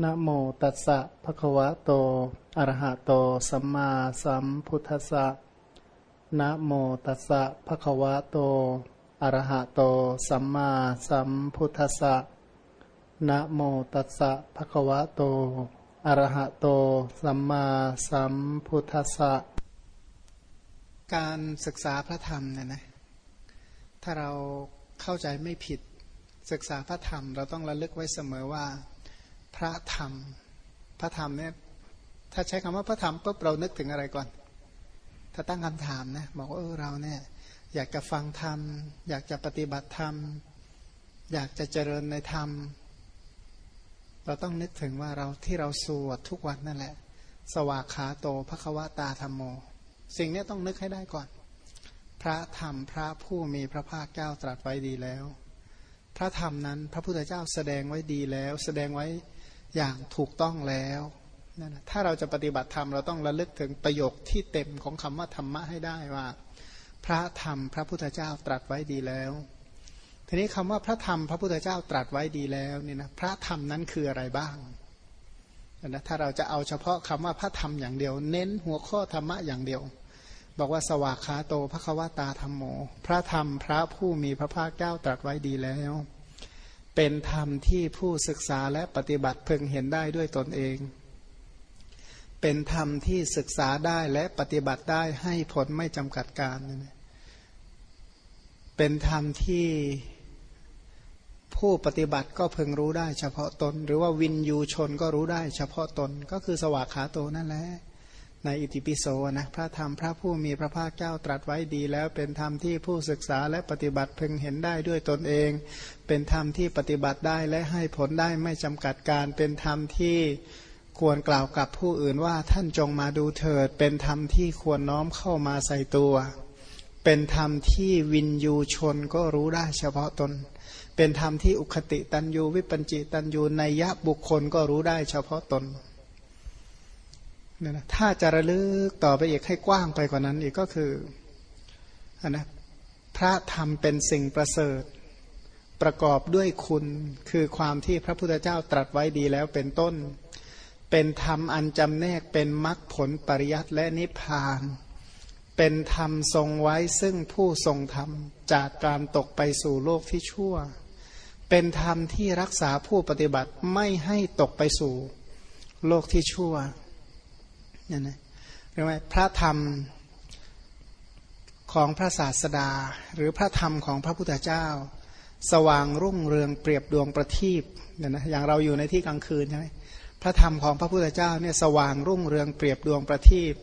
นะโมตัสสะภะคะวะโต อะระหะโต สัมมาสัมพุทธัสสะนะโมตัสสะภะคะวะโต อะระหะโต สัมมาสัมพุทธัสสะนะโมตัสสะภะคะวะโต อะระหะโต สัมมาสัมพุทธัสสะการศึกษาพระธรรมเนี่ยนะ ถ้าเราเข้าใจไม่ผิดศึกษาพระธรรม เราต้องระลึกไว้เสมอว่า พระธรรม พระธรรมเนี่ยถ้าใช้คำว่าพระธรรมปุ๊บเรานึกถึงอะไรก่อน ถ้าตั้งคำถามนะบอกว่าเออเราเนี่ยอยากจะฟังธรรม อยากจะปฏิบัติธรรม อยากจะเจริญในธรรม เราต้องนึกถึงว่าเราที่เราสวดทุกวันนั่นแหละ สวากขาโตภควตาธรรมโม สิ่งนี้ต้องนึกให้ได้ก่อน พระธรรมพระผู้มีพระภาคเจ้าตรัสไว้ดีแล้ว พระธรรมนั้นพระพุทธเจ้าแสดงไว้ดีแล้ว แสดงไว้ อย่างถูกต้องแล้วนั่นถ้าเราจะปฏิบัติธรรมเราต้องระลึกถึงประโยคที่เต็มของคำว่าธรรมะให้ได้ว่า พระธรรมพระพุทธเจ้าตรัสไว้ดีแล้ว ทีนี้คำว่าพระธรรมพระพุทธเจ้าตรัสไว้ดีแล้วนี่นะพระธรรมนั้นคืออะไรบ้างนะถ้าเราจะเอาเฉพาะคำว่าพระธรรมอย่างเดียว เน้นหัวข้อธรรมะอย่างเดียว บอกว่าสวากขาโตพระควตาธรรมโม พระธรรมพระผู้มีพระภาคเจ้าตรัสไว้ดีแล้ว เป็นธรรมที่ผู้ศึกษาและปฏิบัติพึงเห็นได้ด้วยตนเอง เป็นธรรมที่ศึกษาได้และปฏิบัติได้ให้ผลไม่จำกัดการ เป็นธรรมที่ผู้ปฏิบัติก็พึงรู้ได้เฉพาะตน หรือว่าวินยูชนก็รู้ได้เฉพาะตนก็คือสวากขาโตนั่นแหละ ในอิติปิโสนะพระธรรมพระผู้มีพระภาคเจ้าตรัสไว้ดีแล้วเป็นธรรมที่ผู้ศึกษาและปฏิบัติพึงเห็นได้ด้วยตนเอง เป็นธรรมที่ปฏิบัติได้และให้ผลได้ไม่จำกัดการเป็นธรรมที่ควรกล่าวกับผู้อื่นว่าท่านจงมาดูเถิด เป็นธรรมที่ควรน้อมเข้ามาใส่ตัว เป็นธรรมที่วินยูชนก็รู้ได้เฉพาะตน เป็นธรรมที่อุคติตันยูวิปัญจิตันยูในยะบุคคลก็รู้ได้เฉพาะตน เนี่ยนะถ้าจะระลึกต่อไปอีกให้กว้างไปกว่านั้นอีกก็คืออนนะพระธรรมเป็นสิ่งประเสริฐ ประกอบด้วยคุณคือความที่พระพุทธเจ้าตรัสไว้ดีแล้วเป็นต้น เป็นธรรมอันจำแนกเป็นมรรคผลปริยัติและนิพพาน เป็นธรรมทรงไว้ซึ่งผู้ทรงธรรมจากการตกไปสู่โลกที่ชั่ว เป็นธรรมที่รักษาผู้ปฏิบัติไม่ให้ตกไปสู่โลกที่ชั่ว เนี่ยนะเรียกว่าพระธรรมของพระศาสดา หรือพระธรรมของพระพุทธเจ้า สว่างรุ่งเรืองเปรียบดวงประทีปเนี่ยนะอย่างเราอยู่ในที่กลางคืนใช่ไหมพระธรรมของพระพุทธเจ้าเนี่ยสว่างรุ่งเรืองเปรียบดวงประทีป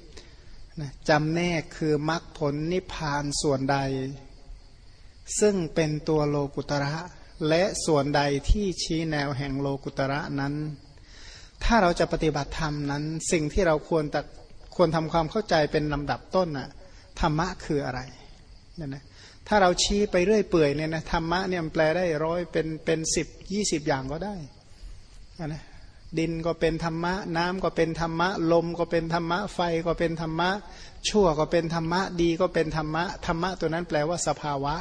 นะจำแนกคือมรรคผลนิพพานส่วนใด ซึ่งเป็นตัวโลกุตระ และส่วนใดที่ชี้แนวแห่งโลกุตระนั้น ถ้าเราจะปฏิบัติธรรมนั้น สิ่งที่เราควรแต่ควรทำความเข้าใจเป็นลำดับต้นน่ะธรรมะคืออะไรเนี่ยนะถ้าเราชี้ไปเรื่อยเปื่อยเนี่ยนะธรรมะเนี่ยแปลได้ร้อยเป็นเป็นสิบยี่สิบอย่างก็ได้นะดินก็เป็นธรรมะ น้ำก็เป็นธรรมะ ลมก็เป็นธรรมะ ไฟก็เป็นธรรมะ ชั่วก็เป็นธรรมะ ดีก็เป็นธรรมะ ธรรมะตัวนั้นแปลว่าสภาวะ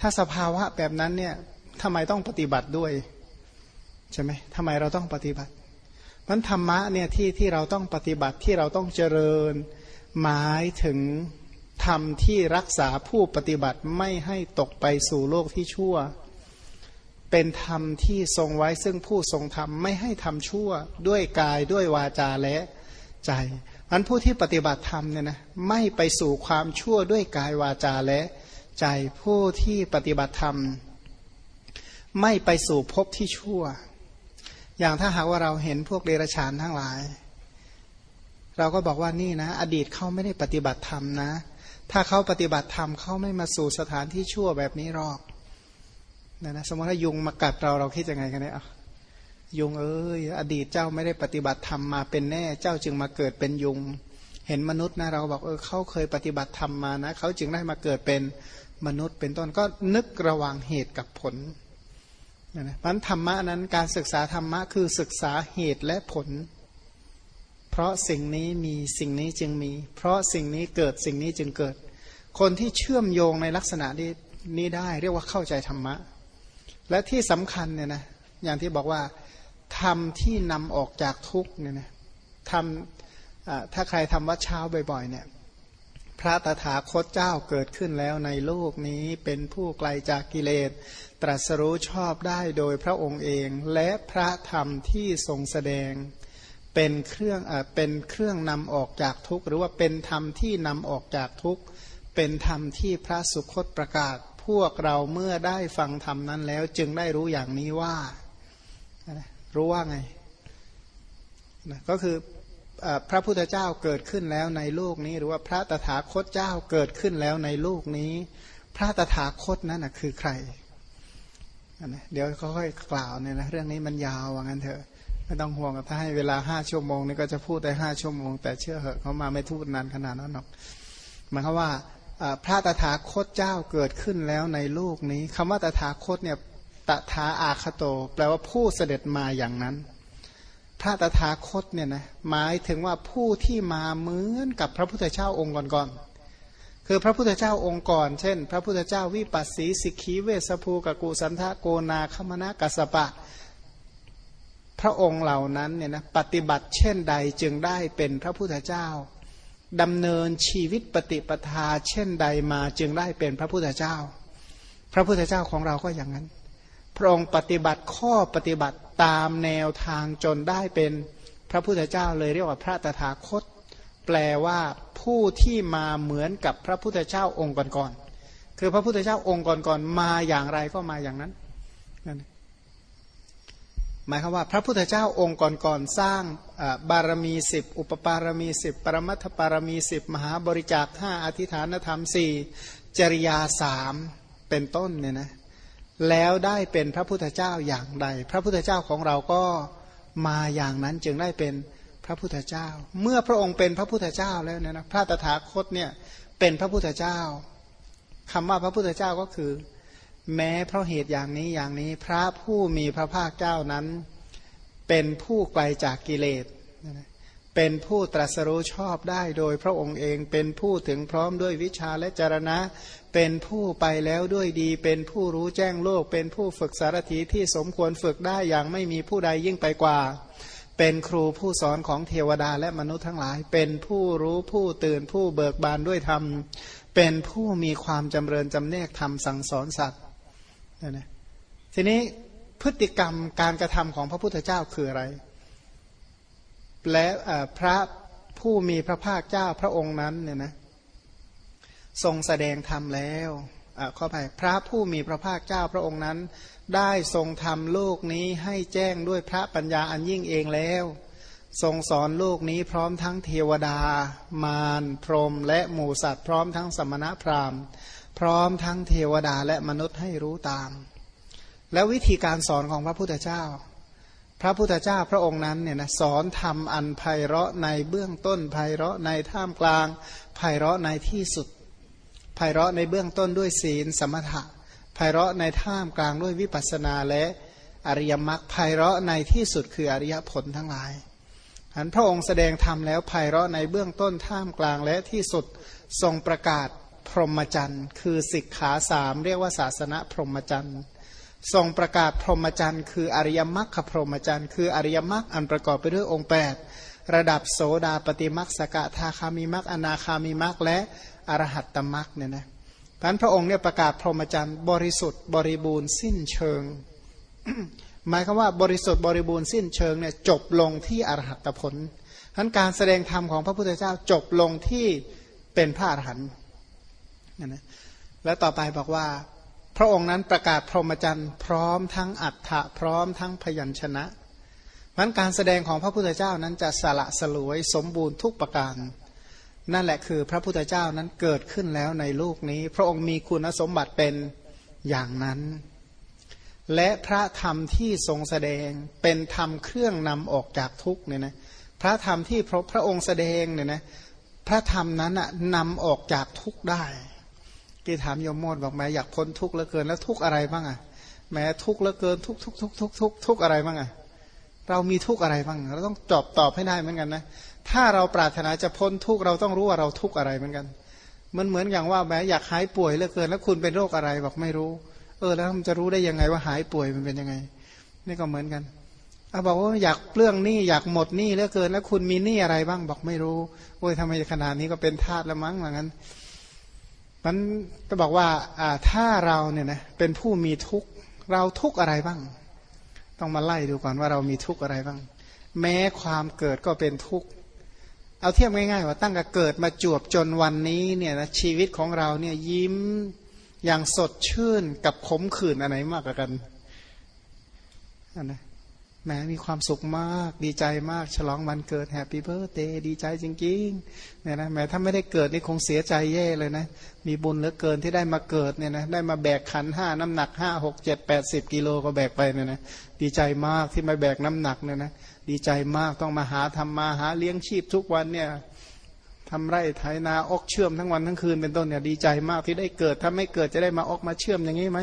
ถ้าสภาวะแบบนั้นเนี่ยทำไมต้องปฏิบัติด้วย ใช่ไหมทำไมเราต้องปฏิบัติ มันธรรมะเนี่ยที่ที่เราต้องปฏิบัติที่เราต้องเจริญ หมายถึงธรรมที่รักษาผู้ปฏิบัติไม่ให้ตกไปสู่โลกที่ชั่ว เป็นธรรมที่ทรงไว้ซึ่งผู้ทรงธรรมไม่ให้ทำชั่ว ด้วยกายด้วยวาจาและใจมันผู้ที่ปฏิบัติธรรมเนี่ยนะไม่ไปสู่ความชั่วด้วยกายวาจาและใจผู้ที่ปฏิบัติธรรม ไม่ไปสู่ภพที่ชั่ว อย่างถ้าหากว่าเราเห็นพวกเดรัจฉานทั้งหลาย เราก็บอกว่านี่นะ อดีตเขาไม่ได้ปฏิบัติธรรมนะ ถ้าเขาปฏิบัติธรรมเขาไม่มาสู่สถานที่ชั่วแบบนี้หรอกนะนะสมมติถ้ายุงมากัดเราเราคิดยังไงกันเนี่ยยุงเอ้ยอดีตเจ้าไม่ได้ปฏิบัติธรรมมาเป็นแน่ เจ้าจึงมาเกิดเป็นยุง เห็นมนุษย์นะเราบอกเออเขาเคยปฏิบัติธรรมมานะเขาจึงได้มาเกิดเป็นมนุษย์เป็นต้นก็นึกระวังเหตุกับผล นะพันธรรมะนั้นการศึกษาธรรมะคือศึกษาเหตุและผล เพราะสิ่งนี้มีสิ่งนี้จึงมี เพราะสิ่งนี้เกิดสิ่งนี้จึงเกิด คนที่เชื่อมโยงในลักษณะนี้นี้ได้เรียกว่าเข้าใจธรรมะ และที่สำคัญเนี่ยนะอย่างที่บอกว่าธรรมที่นำออกจากทุกเนี่ยนะทำถ้าใครทำวัดเช้าบ่อยๆเนี่ย พระตถาคตเจ้าเกิดขึ้นแล้วในโลกนี้เป็นผู้ไกลจากกิเลส ตรัสรู้ชอบได้โดยพระองค์เอง และพระธรรมที่ทรงแสดง เป็นเครื่องเป็นเครื่องนำออกจากทุกข์หรือว่าเป็นธรรมที่นำออกจากทุกข์เป็นธรรมที่พระสุคตประกาศ พวกเราเมื่อได้ฟังธรรมนั้นแล้ว จึงได้รู้อย่างนี้ว่า รู้ว่าไงนะก็คือ พระพุทธเจ้าเกิดขึ้นแล้วในโลกนี้ หรือว่าพระตถาคตเจ้าเกิดขึ้นแล้วในโลกนี้ พระตถาคตนั้นนะคือใครนะเดี๋ยวค่อยๆกล่าวเนี่ยนะเรื่องนี้มันยาวว่างั้นเถอะไม่ต้องห่วงถ้าให้เวลาห้าชั่วโมงนี่ก็จะพูดได้ห้าชั่วโมง แต่เชื่อเหอะเขามาไม่ทูดนานขนาดนั้นหรอกหมายความว่าพระตถาคตเจ้าเกิดขึ้นแล้วในโลกนี้คำว่าตถาคตเนี่ยตถาอาคโต แปลว่าผู้เสด็จมาอย่างนั้น พระตถาคตเนี่ยนะหมายถึงว่าผู้ที่มาเหมือนกับพระพุทธเจ้าองค์ก่อนๆคือพระพุทธเจ้าองค์ก่อน เช่น พระพุทธเจ้าวิปัสสีสิกขีเวสภูกกุสันทะโกนาคมนากัสปะ พระองค์เหล่านั้นเนี่ยนะปฏิบัติเช่นใดจึงได้เป็นพระพุทธเจ้าดำเนินชีวิตปฏิปทาเช่นใดมาจึงได้เป็นพระพุทธเจ้า พระพุทธเจ้าของเราก็อย่างนั้น พระองค์ปฏิบัติข้อปฏิบัติตามแนวทางจนได้เป็นพระพุทธเจ้าเลยเรียกว่าพระตถาคต แปลว่าผู้ที่มาเหมือนกับพระพุทธเจ้าองค์ก่อนๆคือพระพุทธเจ้าองค์ก่อนๆมาอย่างไรก็มาอย่างนั้นนั่นหมายความว่าพระพุทธเจ้าองค์ก่อนๆสร้างบารมีสิบอุปปารมีสิบปรมัตถปารมีสิบมหาบริจาคห้าอธิฐานธรรมสี่จริยาสามเป็นต้นเนี่ยนะ แล้วได้เป็นพระพุทธเจ้าอย่างใด พระพุทธเจ้าของเราก็มาอย่างนั้นจึงได้เป็นพระพุทธเจ้า เมื่อพระองค์เป็นพระพุทธเจ้าแล้วเนี่ยนะพระตถาคตเนี่ยเป็นพระพุทธเจ้าคำว่าพระพุทธเจ้าก็คือ แม้เพราะเหตุอย่างนี้อย่างนี้ พระผู้มีพระภาคเจ้านั้น เป็นผู้ไกลจากกิเลส เป็นผู้ตรัสรู้ชอบได้โดยพระองค์เองเป็นผู้ถึงพร้อมด้วยวิชาและจรณะ เป็นผู้ไปแล้วด้วยดี เป็นผู้รู้แจ้งโลก เป็นผู้ฝึกสารถีที่สมควรฝึกได้อย่างไม่มีผู้ใดยิ่งไปกว่า เป็นครูผู้สอนของเทวดาและมนุษย์ทั้งหลาย เป็นผู้รู้ผู้ตื่นผู้เบิกบานด้วยธรรม เป็นผู้มีความจำเริญจำเนกธรรมสั่งสอนสัตว์นะทีนี้พฤติกรรมการกระทำของพระพุทธเจ้าคืออะไร และพระผู้มีพระภาคเจ้าพระองค์นั้นเนี่ยนะทรงแสดงธรรมแล้วข้อไปพระผู้มีพระภาคเจ้าพระองค์นั้น ได้ทรงทำโลกนี้ให้แจ้งด้วยพระปัญญาอันยิ่งเองแล้ว ทรงสอนโลกนี้พร้อมทั้งเทวดา มารพรหมและหมูสัตว์พร้อมทั้งสมณพราหมณ์ พร้อมทั้งเทวดาและมนุษย์ให้รู้ตาม แล้ววิธีการสอนของพระพุทธเจ้า พระพุทธเจ้าพระองค์นั้นเนี่ยนะสอนธรรมอันไพเราะในเบื้องต้นไพเราะในท่ามกลางไพเราะในที่สุดไพเราะในเบื้องต้นด้วยศีลสมถะไพเราะในท่ามกลางด้วยวิปัสสนาและอริยมรรคไพเราะในที่สุดคืออริยผลทั้งหลายอันพระองค์แสดงธรรมแล้วไพเราะในเบื้องต้นท่ามกลางและที่สุดทรงประกาศพรหมจรรย์ คือสิกขาสามเรียกว่าศาสนาพรหมจรรย์ ทรงประกาศพรหมจรรย์ คืออริยมรรคพรหมจรรย์ คืออริยมรรคอันประกอบไปด้วยองค์ 8 ระดับโสดาปฏิมรรคสกทาคามิมรรคอนาคามิมรรคและอรหัตตมรรคเนี่ยนะพันพระองค์เนี่ยประกาศพรหมจรรย์บริสุทธิ์บริบูรณ์สิ้นเชิง หมายคือว่าบริสุทธิ์บริบูรณ์สิ้นเชิงเนี่ยจบลงที่อรหัตผลทั้นการแสดงธรรมของพระพุทธเจ้าจบลงที่เป็นพระอรหันต์นะแล้วต่อไปบอกว่า พระองค์นั้นประกาศพรหมจรรย์พร้อมทั้งอัฏฐะพร้อมทั้งพยัญชนะมันการแสดงของพระพุทธเจ้านั้นจะสละสลวยสมบูรณ์ทุกประการ นั่นแหละคือพระพุทธเจ้านั้นเกิดขึ้นแล้วในโลกนี้ พระองค์มีคุณสมบัติเป็นอย่างนั้น และพระธรรมที่ทรงแสดงเป็นธรรมเครื่องนำออกจากทุกเนี่ยนะพระธรรมที่พระพระองค์แสดงเนี่ยนะพระธรรมนั้นนำออกจากทุกได้ กี่ถามโยมโมดบอกแม่อยากพ้นทุกข์เหลือเกินแล้วทุกข์อะไรบ้างอะแม้ทุกข์เหลือเกินทุกทุกทุกทุกทุกทุกอะไรบ้างอะเรามีทุกข์อะไรบ้าง เราต้องตอบตอบให้ได้เหมือนกันนะถ้าเราปรารถนาจะพ้นทุกข์เราต้องรู้ว่าเราทุกข์อะไรเหมือนกัน มันเหมือนอย่างว่าแม้อยากหายป่วยเหลือเกิน แล้วคุณเป็นโรคอะไรบอกไม่รู้ เออแล้วมันจะรู้ได้ยังไงว่าหายป่วยมันเป็นยังไง นี่ก็เหมือนกันเอาบอกว่าอยากเปลื้องหนี้อยากหมดหนี้เหลือเกิน แล้วคุณมีหนี้อะไรบ้างบอกไม่รู้โอ้ยทำไมขนาดนี้ก็เป็นทาสแล้วมั้งเหมือนกัน มันก็บอกว่าถ้าเราเนี่ยนะเป็นผู้มีทุกข์เราทุกข์อะไรบ้าง ต้องมาไล่ดูก่อนว่าเรามีทุกข์อะไรบ้าง แม้ความเกิดก็เป็นทุกข์เอาเทียบง่ายๆว่าตั้งแต่เกิดมาจวบจนวันนี้เนี่ยนะชีวิตของเราเนี่ยยิ้มอย่างสดชื่นกับขมขื่นอันไหนมากกว่ากันอันนะ แหมมีความสุขมาก ดีใจมาก ฉลองวันเกิด happy birthday ดีใจจริงๆเนี่ยนะแหมถ้าไม่ได้เกิดนี่คงเสียใจแย่เลยนะ มีบุญเหลือเกินที่ได้มาเกิดเนี่ยนะได้มาแบกขันห้าน้ำหนักห้าหกเจ็ดแปดสิบกิโลก็แบกไปเนี่ยนะดีใจมากที่มาแบกน้ำหนักเนี่ยนะดีใจมากต้องมาหาทำมาหาเลี้ยงชีพทุกวันเนี่ยทำไร่ไถนาออกเชื่อมทั้งวันทั้งคืนเป็นต้นเนี่ยดีใจมากที่ได้เกิดถ้าไม่เกิดจะได้มาออกมาเชื่อมอย่างนี้ไหม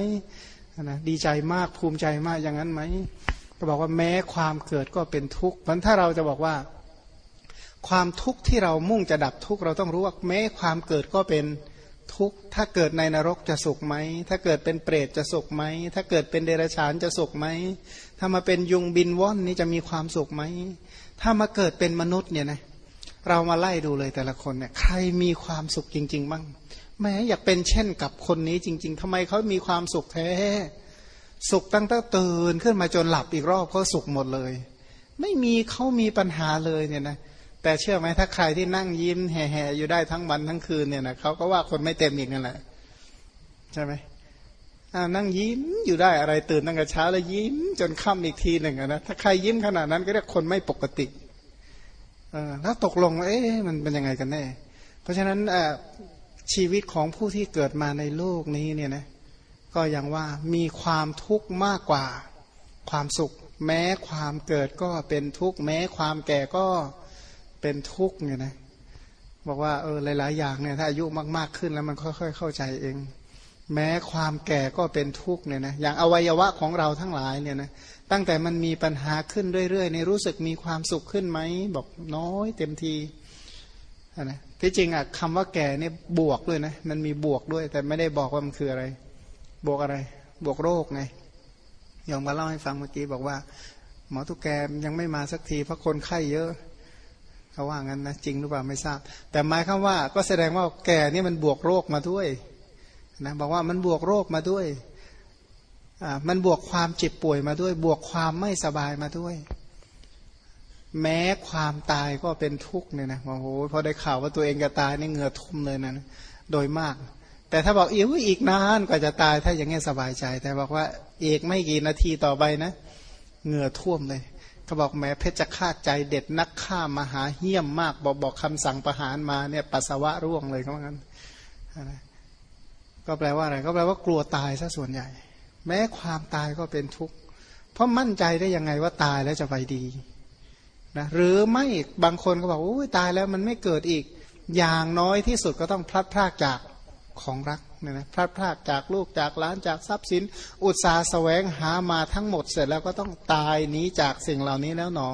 นะดีใจมากภูมิใจมากอย่างนั้นไหม ก็บอกว่าแม้ความเกิดก็เป็นทุกข์มันถ้าเราจะบอกว่า ความทุกข์ที่เรามุ่งจะดับทุกข์เราต้องรู้ว่าแม้ความเกิดก็เป็นทุกข์ถ้าเกิดในนรกจะสุขไหม ถ้าเกิดเป็นเปรตจะสุขไหม ถ้าเกิดเป็นเดรัจฉานจะสุขไหม ถ้ามาเป็นยุงบินว่อนนี่จะมีความสุขไหม ถ้ามาเกิดเป็นมนุษย์เนี่ยนะ เรามาไล่ดูเลยแต่ละคนเนี่ย ใครมีความสุขจริง ๆ บ้าง แม้อยากเป็นเช่นกับคนนี้จริง ๆทำไมเขามีความสุขแท้ สุขตั้งแต่ตื่นขึ้นมาจนหลับอีกรอบเขาสุขหมดเลย ไม่มีเขามีปัญหาเลยเนี่ยนะแต่เชื่อไหมถ้าใครที่นั่งยิ้มแห่ๆอยู่ได้ทั้งวันทั้งคืนเนี่ยนะเขาก็ว่าคนไม่เต็มอีกนั่นแหละใช่ไหมนั่งยิ้มอยู่ได้อะไรตื่นตั้งแต่เช้าแล้วยิ้มจนค่ำอีกทีหนึ่งนะถ้าใครยิ้มขนาดนั้นก็เรียกคนไม่ปกติแล้วตกลงเอ๊ะมันเป็นยังไงกันแน่ เพราะฉะนั้นชีวิตของผู้ที่เกิดมาในโลกนี้เนี่ยนะ ก็ยังว่ามีความทุกข์มากกว่าความสุข แม้ความเกิดก็เป็นทุกข์ แม้ความแก่ก็เป็นทุกข์เนี่ยนะบอกว่าเออหลาย ๆ อย่างเนี่ยถ้าอายุมาก ๆ ขึ้นแล้วมันค่อย ๆ เข้าใจเอง แม้ความแก่ก็เป็นทุกข์เนี่ยนะอย่างอวัยวะของเราทั้งหลายเนี่ยนะตั้งแต่มันมีปัญหาขึ้นเรื่อยๆในรู้สึกมีความสุขขึ้นไหมบอกน้อยเต็มทีนะที่จริงอะคำว่าแก่เนี่ยบวกด้วยนะมันมีบวกด้วย แต่ไม่ได้บอกว่ามันคืออะไร บวกอะไร บวกโรคไงยองมาเล่าให้ฟังเมื่อกี้บอกว่า หมอตุกแกยังไม่มาสักทีเพราะคนไข้เยอะเขาว่างั้นนะจริงหรือเปล่าไม่ทราบ แต่หมายคำว่าก็แสดงว่าแก่นี่มันบวกโรคมาด้วยนะบอกว่ามันบวกโรคมาด้วยอ่ามันบวกความเจ็บป่วยมาด้วย บวกความไม่สบายมาด้วย แม้ความตายก็เป็นทุกข์เนี่ยนะโอ้โหพอได้ข่าวว่าตัวเองจะตายนี่เหงื่อทุ่มเลยนะโดยมาก แต่ถ้าบอกอีกอีกนานกว่าจะตายถ้าอย่างงี้สบายใจ แต่บอกว่าอีกไม่กี่นาทีต่อไปนะเหงื่อท่วมเลยเขาบอกแม้เพชรฆาตใจเด็ดนักฆ่ามหาเหี้ยมมาก บอกบอกคำสั่งประหารมาเนี่ยปัสสาวะร่วงเลยเขาบอกงั้นก็แปลว่าอะไร ก็แปลว่ากลัวตายซะส่วนใหญ่ แม้ความตายก็เป็นทุกข์เพราะมั่นใจได้ยังไงว่าตายแล้วจะไปดีนะหรือไม่บางคนก็บอกโอ้ยตายแล้วมันไม่เกิดอีก อย่างน้อยที่สุดก็ต้องพลัดพรากจาก ของรักเนี่ยนะพลาดพลาดจากลูกจากหลานจากทรัพย์สิน อุตสาห์แสวงหามาทั้งหมดเสร็จแล้วก็ต้องตายหนีจากสิ่งเหล่านี้แล้วหนอ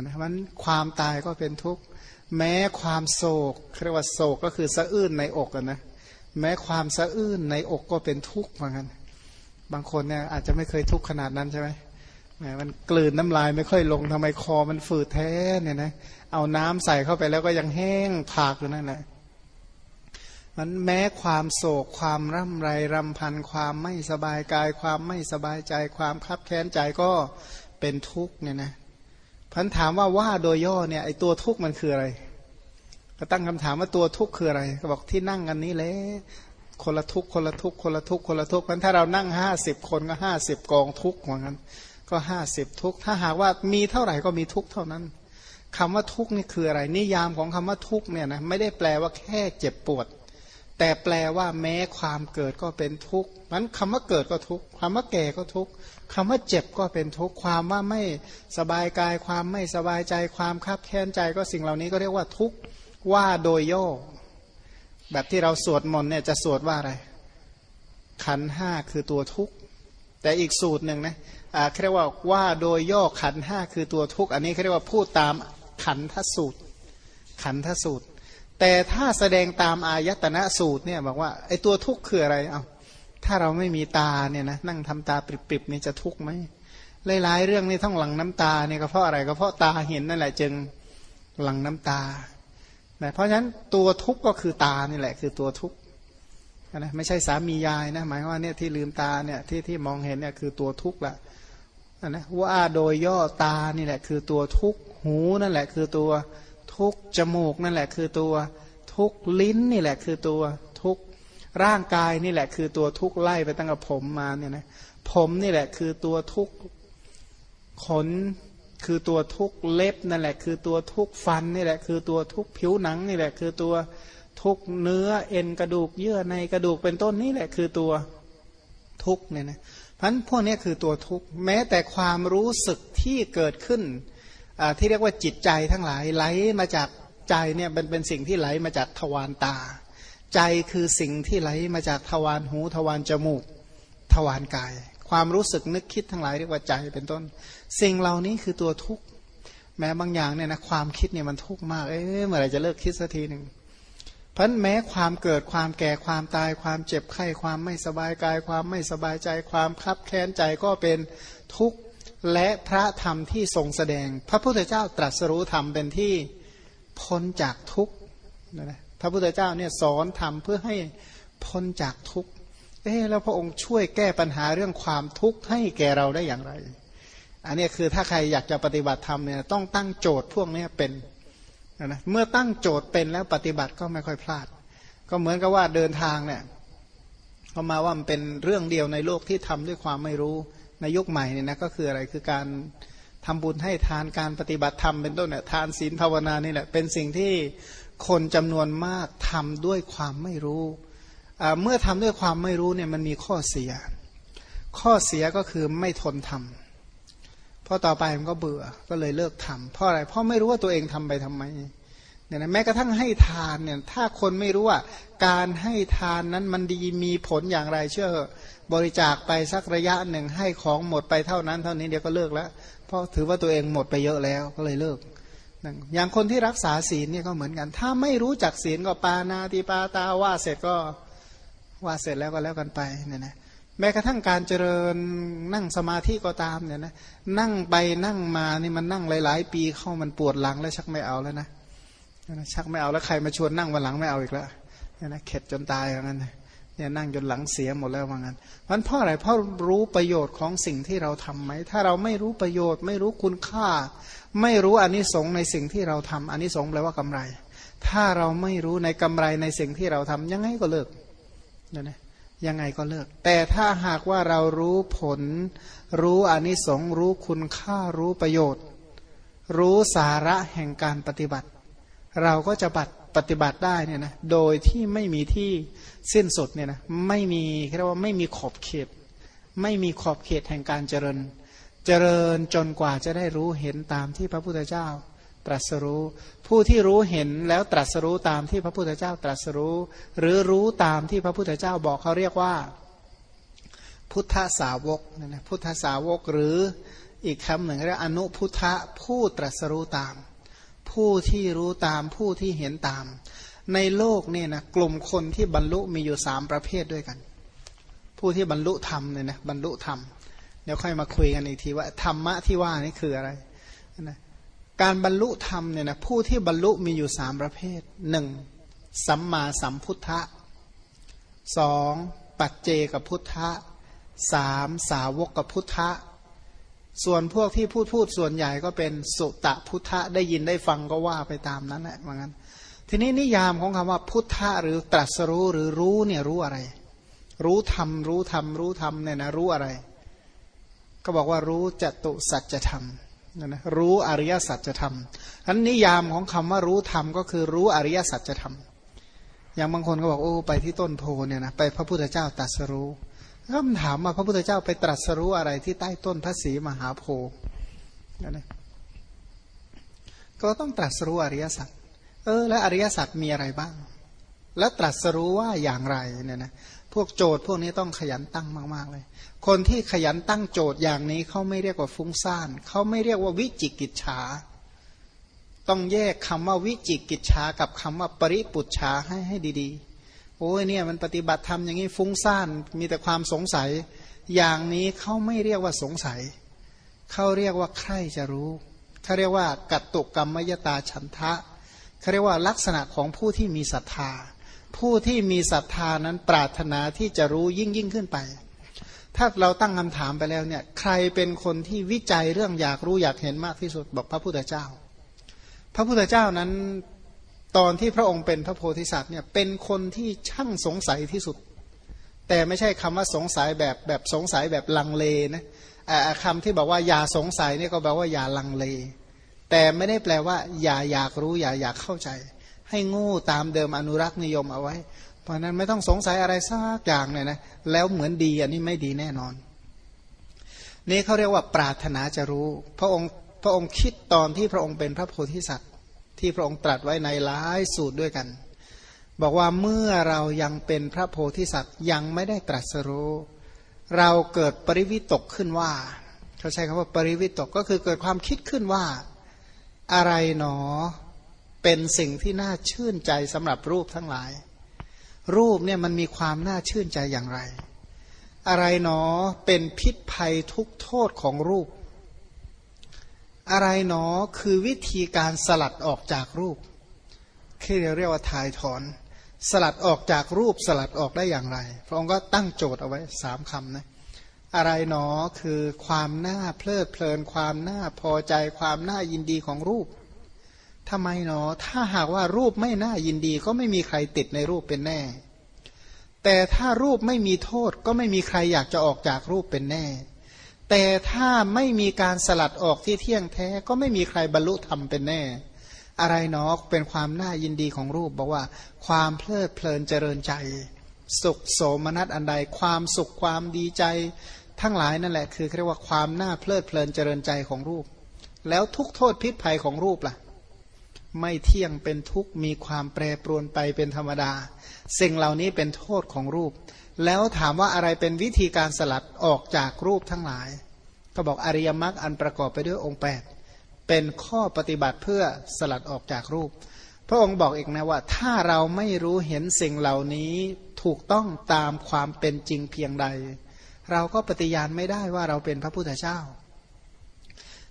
นะมันความตายก็เป็นทุกข์แม้ความโศกเรียกว่าโศกก็คือสะอื้นในอกนะแม้ความสะอื้นในอกก็เป็นทุกข์เหมือนกันบางคนเนี่ยอาจจะไม่เคยทุกข์ขนาดนั้นใช่ไหมแหมมันกลืนน้ำลายไม่ค่อยลงทำไมคอมันฝืดแท้เนี่ยนะเอาน้ำใส่เข้าไปแล้วก็ยังแห้งผากอยู่นั่นแหละ มันแม้ความโศกความร่ำไรรำพันความไม่สบายกาย ความไม่สบายใจ ความคับแค้นใจก็เป็นทุกข์เนี่ยนะพันถามว่าว่าโดยย่อเนี่ยไอตัวทุกข์มันคืออะไร ก็ตั้งคำถามว่าตัวทุกข์คืออะไร ก็บอกที่นั่งกันนี้แหละคนละทุกข์คนละทุกข์คนละทุกข์คนละทุกข์พันถ้าเรานั่งห้าสิบคนก็ห้าสิบกองทุกข์เหมือนกันก็ห้าสิบทุกข์ถ้าหากว่ามีเท่าไหร่ก็มีทุกข์เท่านั้นคำว่าทุกข์นี่คืออะไร นิยามของคำว่าทุกข์เนี่ยนะไม่ได้แปลว่าแค่เจ็บปวด แต่แปลว่าแม้ความเกิดก็เป็นทุกข์มันคำว่าเกิดก็ทุกข์คำว่าแก่ก็ทุกข์คำว่าเจ็บก็เป็นทุกข์ความว่าไม่สบายกายความไม่สบายใจความคับแค้นใจก็สิ่งเหล่านี้ก็เรียกว่าทุกข์ว่าโดยย่อแบบที่เราสวดมนต์เนี่ยจะสวดว่าอะไร ขันห้าคือตัวทุกข์แต่อีกสูตรหนึ่งนะอ่าเรียกว่าว่าโดยย่อขันห้าคือตัวทุกข์อันนี้เขาเรียกว่าพูดตามขันทสูตร ขันทสูตร แต่ถ้าแสดงตามอายตนะสูตรเนี่ยบอกว่าไอ้ตัวทุกข์คืออะไรเอาถ้าเราไม่มีตาเนี่ยนะนั่งทำตาปริบๆนี่จะทุกข์ไหมหลายๆเรื่องนี่ต้องหลังน้ำตาเนี่ยก็เพราะอะไรก็เพราะตาเห็นนั่นแหละจึงหลังน้ำตาเพราะฉะนั้นตัวทุกข์ก็คือตานี่แหละคือตัวทุกข์นะไม่ใช่สามียายนะหมายว่าเนี่ยที่ลืมตาเนี่ยที่ที่มองเห็นเนี่ยคือตัวทุกข์ละนะว่าโดยย่อตานี่แหละคือตัวทุกข์หูนั่นแหละคือตัว ทุกจมูกนั่นแหละคือตัว ทุกลิ้นนี่แหละคือตัวทุกร่างกายนี่แหละคือตัวทุกไล่ไปตั้งแต่ผมมาเนี่ยนะผมนี่แหละคือตัวทุกข์ขนคือตัวทุกเล็บนั่นแหละ คือตัวทุกฟันนี่แหละ คือตัวทุกผิวหนังนี่แหละ คือตัวทุกเนื้อเอ็นกระดูกเยื่อในกระดูกเป็นต้นนี่แหละ คือตัวทุกเนี่ยนะพันพวกนี้คือตัวทุกแม้แต่ความรู้สึกที่เกิดขึ้น ที่เรียกว่าจิตใจทั้งหลายไหลมาจากใจเนี่ยเป็นเป็นสิ่งที่ไหลมาจากทวารตา ใจคือสิ่งที่ไหลมาจากทวารหูทวารจมูก ทวารกาย ความรู้สึกนึกคิดทั้งหลายเรียกว่าใจเป็นต้น สิ่งเหล่านี้คือตัวทุกข์แม้บางอย่างเนี่ยนะความคิดเนี่ยมันทุกข์มากเอ๊ะเมื่อไรจะเลิกคิดสักทีหนึ่งเพราะแม้ความเกิดความแก่ความตายความเจ็บไข้ความไม่สบายกาย ความไม่สบายใจ ความคับแค้นใจก็เป็นทุกข์ และพระธรรมที่ทรงแสดง พระพุทธเจ้าตรัสรู้ธรรมเป็นที่พ้นจากทุกข์นะพระพุทธเจ้าเนี่ยสอนธรรมเพื่อให้พ้นจากทุกข์เอ๊แล้วพระองค์ช่วยแก้ปัญหาเรื่องความทุกข์ให้แก่เราได้อย่างไร อันนี้คือถ้าใครอยากจะปฏิบัติธรรมเนี่ยต้องตั้งโจทย์พวกนี้เป็นนะเมื่อตั้งโจทย์เป็นแล้วปฏิบัติก็ไม่ค่อยพลาด ก็เหมือนกับว่าเดินทางเนี่ยก็มาว่ามันเป็นเรื่องเดียวในโลกที่ทำด้วยความไม่รู้ ในยุคใหม่เนี่ยนะก็คืออะไรคือการทำบุญให้ทานการปฏิบัติธรรมเป็นต้นเนี่ยทานศีลภาวนานี่แหละเป็นสิ่งที่คนจำนวนมากทำด้วยความไม่รู้เมื่อทำด้วยความไม่รู้เนี่ยมันมีข้อเสีย ข้อเสียก็คือไม่ทนทำพอต่อไปมันก็เบื่อก็เลยเลิกทำเพราะอะไรเพราะไม่รู้ว่าตัวเองทำไปทำไมเนี่ยนะแม้กระทั่งให้ทานเนี่ยถ้าคนไม่รู้ว่า การให้ทานนั้นมันดีมีผลอย่างไรเชื่อ บริจาคไปสักระยะหนึ่งให้ของหมดไปเท่านั้น เท่านี้เดี๋ยวก็เลิกแล้ว เพราะถือว่าตัวเองหมดไปเยอะแล้วก็เลยเลิกอย่างคนที่รักษาศีลเนี่ยก็เหมือนกัน ถ้าไม่รู้จักศีลก็ปานาติปาตาว่าเสร็จก็ว่าเสร็จแล้วก็แล้วกันไปเนี่ยนะแม้กระทั่งการเจริญนั่งสมาธิก็ตามเนี่ยนะนั่งไปนั่งมานี่มันนั่งหลาย ๆ ปีเข้ามันปวดหลังแล้วชักไม่เอาแล้วนะชักไม่เอาแล้วใครมาชวนนั่งวันหลังไม่เอาอีกแล้วเนี่ยนะเข็ดจนตายอย่างนั้น เนี่ยนั่งจนหลังเสียหมดแล้วว่างั้นมันเพราะอะไรเพราะรู้ประโยชน์ของสิ่งที่เราทํำไหม ถ้าเราไม่รู้ประโยชน์ ไม่รู้คุณค่า ไม่รู้อนนิสงส์ในสิ่งที่เราทำอนนิสงส์แปลว่ากำไร ถ้าเราไม่รู้ในกำไรในสิ่งที่เราทำยังไงก็เลิกนี่ยนะยังไงก็เลิก แต่ถ้าหากว่าเรารู้ผล รู้อนิสงส์รู้คุณค่ารู้ประโยชน์ รู้สาระแห่งการปฏิบัติ เราก็จะบัตปฏิบัติได้เนี่ยนะโดยที่ไม่มีที่ สิ้นสุดเนี่ยนะไม่มีเรียกว่าไม่มีขอบเขต ไม่มีขอบเขตแห่งการเจริญ เจริญจนกว่าจะได้รู้เห็นตามที่พระพุทธเจ้า ตรัสรู้ ผู้ที่รู้เห็นแล้วตรัสรู้ตามที่พระพุทธเจ้าตรัสรู้ หรือรู้ตามที่พระพุทธเจ้าบอกเขาเรียกว่า พุทธสาวกนะพุทธสาวกหรืออีกคำหนึ่งเรียกอนุพุทธผู้ตรัสรู้ตาม ผู้ที่รู้ตามผู้ที่เห็นตาม ในโลกนี่นะกลุ่มคนที่บรรลุมีอยู่สามประเภทด้วยกัน ผู้ที่บรรลุธรรมเนี่ยนะบรรลุธรรมเดี๋ยวค่อยมาคุยกันอีกทีว่าธรรมะที่ว่านี่คืออะไรนะการบรรลุธรรมเนี่ยนะผู้ที่บรรลุมีอยู่สามประเภทหนึ่งสัมมาสัมพุทธะสองปัจเจกพุทธะสามสาวกกพุทธะส่วนพวกที่พูดพูดส่วนใหญ่ก็เป็นสุตะพุทธะได้ยินได้ฟังก็ว่าไปตามนั้นแหละว่างั้น ทีนี้นิยามของคำว่าพุทธะหรือตรัสรู้หรือรู้เนี่ยรู้อะไร รู้ธรรมรู้ธรรมรู้ธรรมเนี่ยนะรู้อะไร ก็บอกว่ารู้จตุสัจธรรมนะนะรู้อริยสัจธรรมอันนิยามของคำว่ารู้ธรรมก็คือรู้อริยสัจธรรม อย่างบางคนก็บอกโอ้ไปที่ต้นโพเนี่ยนะไปพระพุทธเจ้าตรัสรู้ก็ถามว่าพระพุทธเจ้าไปตรัสรู้อะไรที่ใต้ต้นพระศรีมหาโพธิ์นะนะก็ต้องตรัสรู้อริยสัจ เออ แล้วอริยสัจมีอะไรบ้าง แล้วตรัสรู้ว่าอย่างไรเนี่ยนะพวกโจทย์พวกนี้ต้องขยันตั้งมากๆเลย คนที่ขยันตั้งโจทย์อย่างนี้เขาไม่เรียกว่าฟุ้งซ่านเขาไม่เรียกว่าวิจิกิจฉาต้องแยกคำว่าวิจิกิจฉากับคำว่าปริปุจฉาให้ให้ดีๆ โอ้ยเนี่ยมันปฏิบัติธรรมอย่างนี้ฟุ้งซ่านมีแต่ความสงสัย อย่างนี้เขาไม่เรียกว่าสงสัยเขาเรียกว่าใครจะรู้เขาเรียกว่ากัตตุกรรมยตาฉันทะ เขาเรียกว่าลักษณะของผู้ที่มีศรัทธา ผู้ที่มีศรัทธานั้นปรารถนาที่จะรู้ยิ่งยิ่งขึ้นไป ถ้าเราตั้งคำถามไปแล้วเนี่ยใครเป็นคนที่วิจัยเรื่องอยากรู้อยากเห็นมากที่สุดบอกพระพุทธเจ้า พระพุทธเจ้านั้นตอนที่พระองค์เป็นพระโพธิสัตว์เนี่ยเป็นคนที่ช่างสงสัยที่สุด แต่ไม่ใช่คำว่าสงสัยแบบแบบสงสัยแบบลังเลนะคำที่บอกว่าอย่าสงสัยเนี่ยก็แปลว่าอย่าลังเล แต่ไม่ได้แปลว่า อย่าอยากรู้ อย่าอยากเข้าใจ ให้งูตามเดิมอนุรักษ์นิยมเอาไว้ เพราะนั้นไม่ต้องสงสัยอะไรสักอย่างเนี่ยนะแล้วเหมือนดีอันนี้ไม่ดีแน่นอน นี่เขาเรียกว่าปรารถนาจะรู้ พระองค์พระองค์คิดตอนที่พระองค์เป็นพระโพธิสัตว์ ที่พระองค์ตรัสไว้ในหลายสูตรด้วยกัน บอกว่าเมื่อเรายังเป็นพระโพธิสัตว์ยังไม่ได้ตรัสรู้ เราเกิดปริวิตกขึ้นว่า เขาใช้คำว่าปริวิตกก็คือเกิดความคิดขึ้นว่า อะไรหนอ เป็นสิ่งที่น่าชื่นใจสำหรับรูปทั้งหลาย รูปเนี่ยมันมีความน่าชื่นใจอย่างไร อะไรหนอเป็นพิษภัยทุกโทษของรูป อะไรหนอคือวิธีการสลัดออกจากรูปที่เรียกว่าถ่ายถอน สลัดออกจากรูปสลัดออกได้อย่างไร พระองค์ก็ตั้งโจทย์เอาไว้สามคำนะ อะไรหนอคือความน่าเพลิดเพลิน ความน่าพอใจ ความน่ายินดีของรูปทำไมหนอ ถ้าหากว่ารูปไม่น่ายินดีก็ไม่มีใครติดในรูปเป็นแน่ แต่ถ้ารูปไม่มีโทษก็ไม่มีใครอยากจะออกจากรูปเป็นแน่ แต่ถ้าไม่มีการสลัดออกที่เที่ยงแท้ก็ไม่มีใครบรรลุธรรมเป็นแน่ อะไรเนาะเป็นความน่ายินดีของรูปบอกว่า ความเพลิดเพลินเจริญใจ สุขโสมนัสอันใด ความสุขความดีใจ ทั้งหลายนั่นแหละคือเรียกว่าความน่าเพลิดเพลินเจริญใจของรูป แล้วทุกโทษพิษภัยของรูปล่ะ ไม่เที่ยงเป็นทุกมีความแปรปรวนไปเป็นธรรมดา สิ่งเหล่านี้เป็นโทษของรูป แล้วถามว่าอะไรเป็นวิธีการสลัดออกจากรูปทั้งหลาย ก็บอกอริยมรรคอันประกอบไปด้วยองค์แปดเป็นข้อปฏิบัติเพื่อสลัดออกจากรูป พระองค์บอกอีกนะว่า ถ้าเราไม่รู้เห็นสิ่งเหล่านี้ถูกต้องตามความเป็นจริงเพียงใด เราก็ปฏิญาณไม่ได้ว่าเราเป็นพระพุทธเจ้า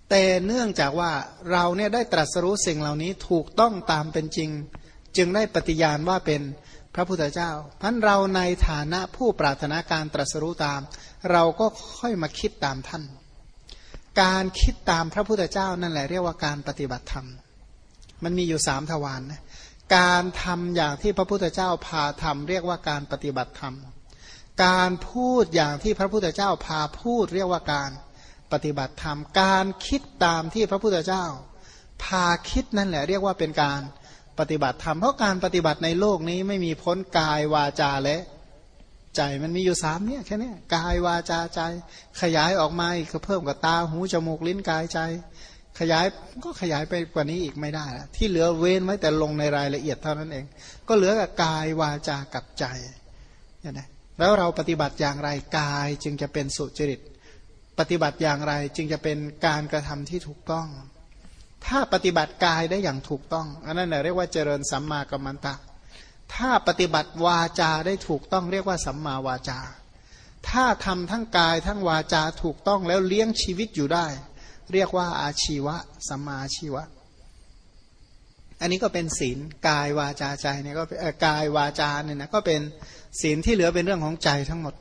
แต่เนื่องจากว่าเราเนี่ยได้ตรัสรู้สิ่งเหล่านี้ถูกต้องตามเป็นจริง จึงได้ปฏิญาณว่าเป็นพระพุทธเจ้าพันเราในฐานะผู้ปรารถนาการตรัสรู้ตาม เราก็ค่อยมาคิดตามท่าน การคิดตามพระพุทธเจ้านั่นแหละเรียกว่าการปฏิบัติธรรม มันมีอยู่สามทวารนนะการทำอย่างที่พระพุทธเจ้าพาทำเรียกว่าการปฏิบัติธรรม การพูดอย่างที่พระพุทธเจ้าพาพูดเรียกว่าการปฏิบัติธรรม การคิดตามที่พระพุทธเจ้า พาคิดนั่นแหละเรียกว่าเป็นการปฏิบัติธรรมเพราะการปฏิบัติในโลกนี้ไม่มีพ้นกายวาจาและใจมันมีอยู่สามเนี่ยแค่นี้กายวาจาใจ ขยายออกมาอีกก็เพิ่มกับตาหูจมูกลิ้นกายใจ ขยายก็ขยายไปกว่านี้อีกไม่ได้ละที่เหลือเว้นไว้แต่ลงในรายละเอียดเท่านั้นเอง ก็เหลือกับกายวาจากับใจเนี่ยนะ แล้วเราปฏิบัติอย่างไรกายจึงจะเป็นสุจริต ปฏิบัติอย่างไรจึงจะเป็นการกระทำที่ถูกต้อง ถ้าปฏิบัติกายได้อย่างถูกต้อง อันนั้นเรียกว่าเจริญสัมมากัมมันตะ ถ้าปฏิบัติวาจาได้ถูกต้องเรียกว่าสัมมาวาจา ถ้าทำทั้งกายทั้งวาจาถูกต้องแล้วเลี้ยงชีวิตอยู่ได้ เรียกว่าอาชีวะสัมมาชีวะอันนี้ก็เป็นศีลกายวาจาใจเนี่ยก็กายวาจาเนี่ยนะก็เป็น ศีลที่เหลือเป็นเรื่องของใจทั้งหมด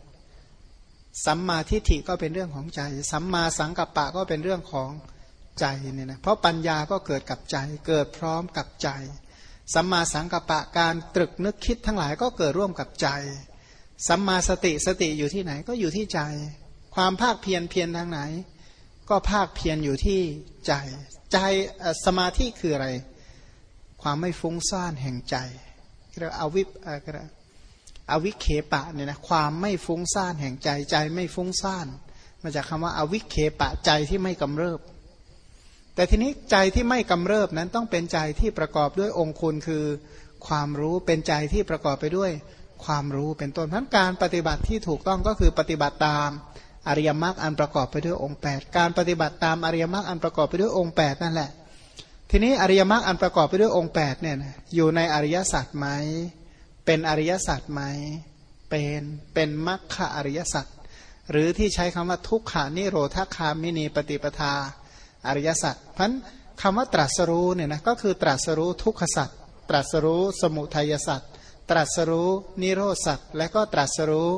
สัมมาทิฏฐิก็เป็นเรื่องของใจ สัมมาสังกัปปะก็เป็นเรื่องของใจเนี่ยนะเพราะปัญญาก็เกิดกับใจ เกิดพร้อมกับใจ สัมมาสังกัปปะการตรึกนึกคิดทั้งหลายก็เกิดร่วมกับใจ สัมมาสติสติอยู่ที่ไหนก็อยู่ที่ใจ ความภาคเพียรเพียรทางไหน ก็ภาคเพียรอยู่ที่ใจ ใจสมาธิคืออะไร ความไม่ฟุ้งซ่านแห่งใจเรียกอวิปอะไร อวิเคปะเนี่ยนะความไม่ฟุ้งซ่านแห่งใจใจไม่ฟุ้งซ่านมาจากคำว่าอวิเคปะใจที่ไม่กำเริบ แต่ทีนี้ใจที่ไม่กำเริบนั้นต้องเป็นใจที่ประกอบด้วยองคุณคือความรู้เป็นใจที่ประกอบไปด้วยความรู้เป็นต้นทั้นการปฏิบัติที่ถูกต้องก็คือปฏิบัติตามอริยมรรคอันประกอบไปด้วยองค์ 8 การปฏิบัติตามอริยมรรคอันประกอบไปด้วยองค์ 8 นั่นแหละ ทีนี้อริยมรรคอันประกอบไปด้วยองค์8เนี่ยอยู่ในอริยสัจไหม เป็นอริยสัจไหม เป็น เป็นมรรคอริยสัจ หรือที่ใช้คำว่าทุกขานิโรธคามินีปฏิปทาอริยสัจ เพราะคำว่าตรัสรู้เนี่ยนะก็คือตรัสรู้ทุกขสัจ ตรัสรู้สมุทัยสัจ ตรัสรู้นิโรสัจ และก็ตรัสรู้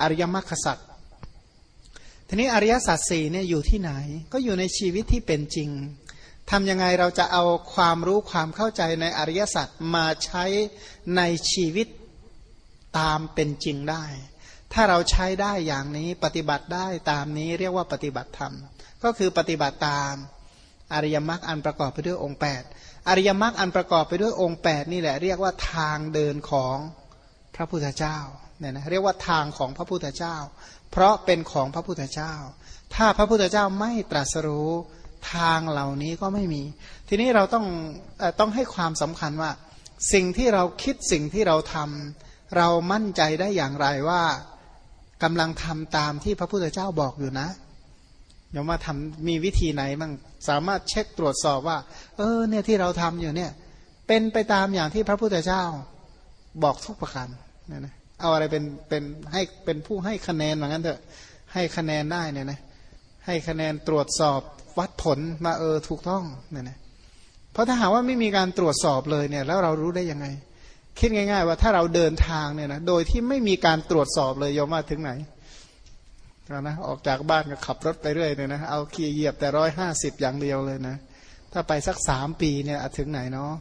อริยมรรคสัจ ทีนี้อริยสัจสี่เนี่ยอยู่ที่ไหน ก็อยู่ในชีวิตที่เป็นจริง ทำยังไงเราจะเอาความรู้ความเข้าใจในอริยสัจมาใช้ในชีวิตตามเป็นจริงได้ ถ้าเราใช้ได้อย่างนี้ปฏิบัติได้ตามนี้เรียกว่าปฏิบัติธรรม ก็คือปฏิบัติตามอริยมรรคอันประกอบไปด้วยองค์ 8 อริยมรรคอันประกอบไปด้วยองค์ 8 นี่แหละเรียกว่าทางเดินของพระพุทธเจ้าเนี่ยนะเรียกว่าทางของพระพุทธเจ้า เพราะเป็นของพระพุทธเจ้า ถ้าพระพุทธเจ้าไม่ตรัสรู้ ทางเหล่านี้ก็ไม่มี ทีนี้เราต้องต้องให้ความสำคัญว่า สิ่งที่เราคิดสิ่งที่เราทำเรามั่นใจได้อย่างไรว่ากำลังทำตามที่พระพุทธเจ้าบอกอยู่นะเดี๋ยวมาทำมีวิธีไหนบ้างสามารถเช็คตรวจสอบว่า เออเนี่ยที่เราทำอยู่เนี่ย เป็นไปตามอย่างที่พระพุทธเจ้าบอกทุกประการเนี่ยนะเอาอะไรเป็นเป็นให้เป็นผู้ให้คะแนนเหมือนกันเถอะให้คะแนนได้เนี่ยนะให้คะแนนตรวจสอบ วัดผลมาเออถูกต้องเนี่ยนะเพราะถ้าหากว่าไม่มีการตรวจสอบเลยเนี่ย แล้วเรารู้ได้ยังไง คิดง่าย ๆ ว่าถ้าเราเดินทางเนี่ยนะโดยที่ไม่มีการตรวจสอบเลยยอมมาถึงไหนนะออกจากบ้านก็ขับรถไปเรื่อยเลยนะเอาขี่เหยียบแต่ร้อยห้าสิบอย่างเดียวเลยนะถ้าไปสักสามปีเนี่ยถึงไหนเนาะ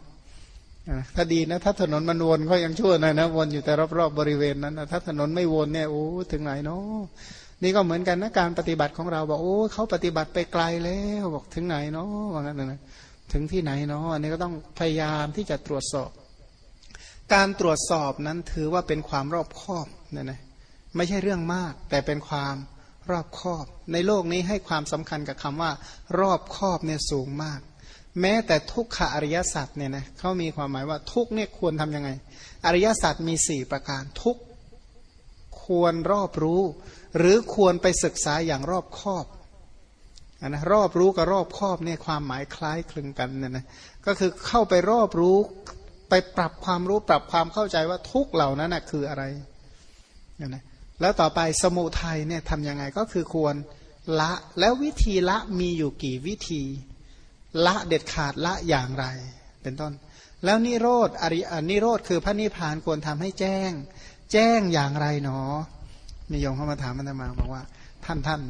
ถ้าดีนะถ้าถนนมันวนก็ยังชั่วหน่อยนะวนอยู่แต่รอบๆบริเวณนั้นนะถ้าถนนไม่วนเนี่ยโอ้ถึงไหนเนาะ นี่ก็เหมือนกันนะการปฏิบัติของเราบอกโอ้เขาปฏิบัติไปไกลแล้วบอกถึงไหนเนาะว่างั้นนะถึงที่ไหนเนาะอันนี้ก็ต้องพยายามที่จะตรวจสอบ การตรวจสอบนั้นถือว่าเป็นความรอบคอบเนี่ยนะไม่ใช่เรื่องมาก แต่เป็นความรอบคอบ ในโลกนี้ให้ความสำคัญกับคำว่า รอบคอบเนี่ยสูงมาก แม้แต่ทุกขอริยสัจเนี่ยนะเขามีความหมายว่าทุกเนี่ยควรทํำยังไง อริยสัจมีสี่ประการทุกควรรอบรู้ หรือควรไปศึกษาอย่างรอบคอบนะรอบรู้กับรอบคอบเนี่ยความหมายคล้ายคลึงกันเนี่ยนะก็คือเข้าไปรอบรู้ไปปรับความรู้ปรับความเข้าใจว่าทุกเหล่านั้นนะคืออะไรนะแล้วต่อไปสมุทัยเนี่ยทำยังไงก็คือควรละแล้ววิธีละมีอยู่กี่วิธี ละเด็ดขาดละอย่างไร เป็นต้น แล้วนิโรธอรินิโรธคือพระนิพพานควรทำให้แจ้ง แจ้งอย่างไรเนาะ มีโยมเข้ามาถามมันมาบอกว่า ท่านท่าน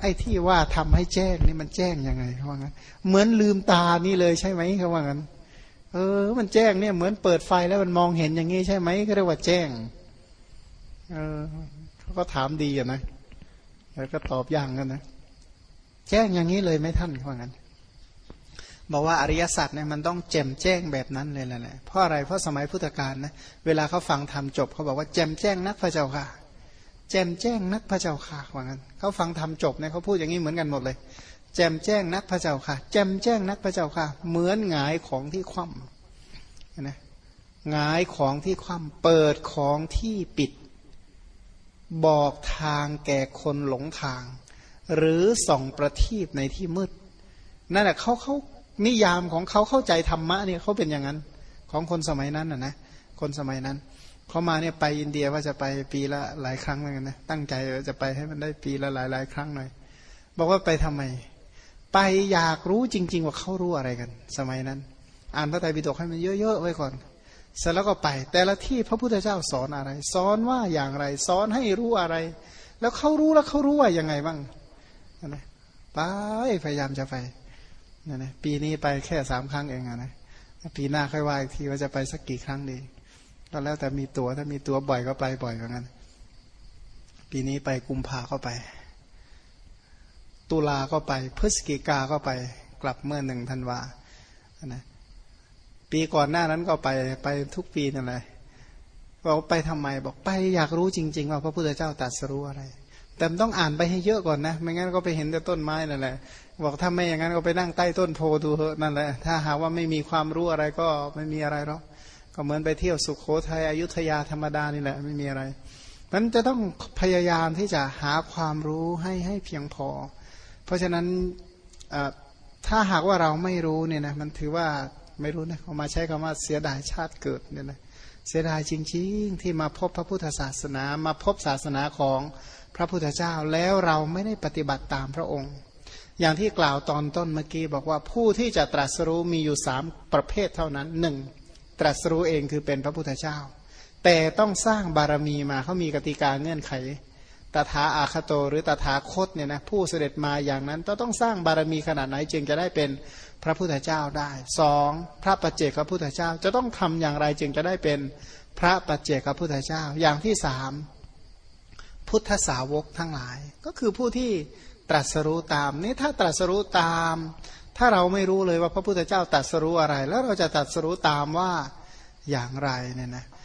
ไอ้ที่ว่าทำให้แจ้งนี่มันแจ้งยังไงเขาว่างั้น เหมือนลืมตานี่เลยใช่ไหมเขาว่างั้น เออ มันแจ้งเนี่ยเหมือนเปิดไฟแล้วมันมองเห็นอย่างนี้ใช่ไหมก็เรียกว่าแจ้ง เออเขาก็ถามดีอะนะแล้วก็ตอบอย่างกันนะ แจ้งอย่างนี้เลยไหมท่านเขาว่างั้นบอกว่าอริยสัจเนี่ยมันต้องแจ่มแจ้งแบบนั้นเลยแหละเพราะอะไรเพราะสมัยพุทธกาลนะเวลาเขาฟังธรรมจบเขาบอกว่าแจ่มแจ้งนักพระเจ้าค่ะ แจมแจ้งนักพระเจ้าค่ะว่างั้นเขาฟังทำจบเนี่ยเขาพูดอย่างนี้เหมือนกันหมดเลย แจมแจ้งนักพระเจ้าค่ะ แจมแจ้งนักพระเจ้าค่ะ เหมือนหงายของที่คว่ำนะหงายของที่คว่ำเปิดของที่ปิด บอกทางแก่คนหลงทาง หรือส่องประทีปในที่มืด นั่นแหละเขาเขานิยามของเขาเข้าใจธรรมะเนี่ยเขาเป็นอย่างนั้น ของคนสมัยนั้นนะนะคนสมัยนั้น เขามาเนี่ยไปอินเดียว่าจะไปปีละหลายครั้งเหมือนกันนะตั้งใจว่าจะไปให้มันได้ปีละหลายหลายครั้งหน่อย บอกว่าไปทำไม ไปอยากรู้จริง ๆ ว่าเขารู้อะไรกัน สมัยนั้น อ่านพระไตรปิฎกให้มันเยอะๆไว้ก่อน เสร็จแล้วก็ไป แต่ละที่พระพุทธเจ้าสอนอะไร สอนว่าอย่างไร สอนให้รู้อะไร แล้วเขารู้แล้วเขารู้ว่ายังไงบ้างนะไปพยายามจะไปนะนะปีนี้ไปแค่สามครั้งเองนะปีหน้าค่อยว่าอีกทีว่าจะไปสักกี่ครั้งดี ก็แล้วแต่มีตัว ถ้ามีตัวบ่อยก็ไปบ่อยเหมือนกันปีนี้ไปกุมภาก็ไป ตุลาก็ไป พฤศจิกาก็ไป กลับเมื่อหนึ่งธันวานะปีก่อนหน้านั้นก็ไปไปทุกปีนั่นแหละบอกไปทำไมบอกไปอยากรู้จริง ๆ ว่าพระพุทธเจ้าตรัสรู้อะไร แต่ต้องอ่านไปให้เยอะก่อนนะ ไม่งั้นก็ไปเห็นแต่ต้นไม้นั่นแหละ บอกถ้าไม่อย่างนั้นก็ไปนั่งใต้ต้นโพดูเถอะนั่นแหละ ถ้าหากว่าไม่มีความรู้อะไรก็ไม่มีอะไรหรอก ก็เหมือนไปเที่ยวสุขโขทัยอยุธยาธรรมดานี่แหละไม่มีอะไรมันจะต้องพยายามที่จะหาความรู้ให้ให้เพียงพอ เพราะฉะนั้นถ้าหากว่าเราไม่รู้เนี่ยนะมันถือว่าไม่รู้นะเขามาใช้คำว่าเสียดายชาติเกิดเนี่ยนะเสียดายจริง ๆ ที่มาพบพระพุทธศาสนา มาพบศาสนาของพระพุทธเจ้าแล้วเราไม่ได้ปฏิบัติตามพระองค์ อย่างที่กล่าวตอนต้นเมื่อกี้บอกว่าผู้ที่จะตรัสรู้มีอยู่สามประเภทเท่านั้นหนึ่ง ตรัสรู้เองคือเป็นพระพุทธเจ้า แต่ต้องสร้างบารมีมาเขามีกติกาเงื่อนไขตถาอาคโตหรือตถาคตเนี่ยนะผู้เสด็จมาอย่างนั้นต้องสร้างบารมีขนาดไหนจึงจะได้เป็นพระพุทธเจ้าได้สองพระปัจเจกพระพุทธเจ้าจะต้องทำอย่างไรจึงจะได้เป็นพระปัจเจกพระพุทธเจ้า อย่างที่สามพุทธสาวกทั้งหลาย ก็คือผู้ที่ตรัสรู้ตามนี่ถ้าตรัสรู้ตาม ถ้าเราไม่รู้เลยว่าพระพุทธเจ้าตรัสรู้อะไร แล้วเราจะตรัสรู้ตามว่าอย่างไรเนี่ยนะเ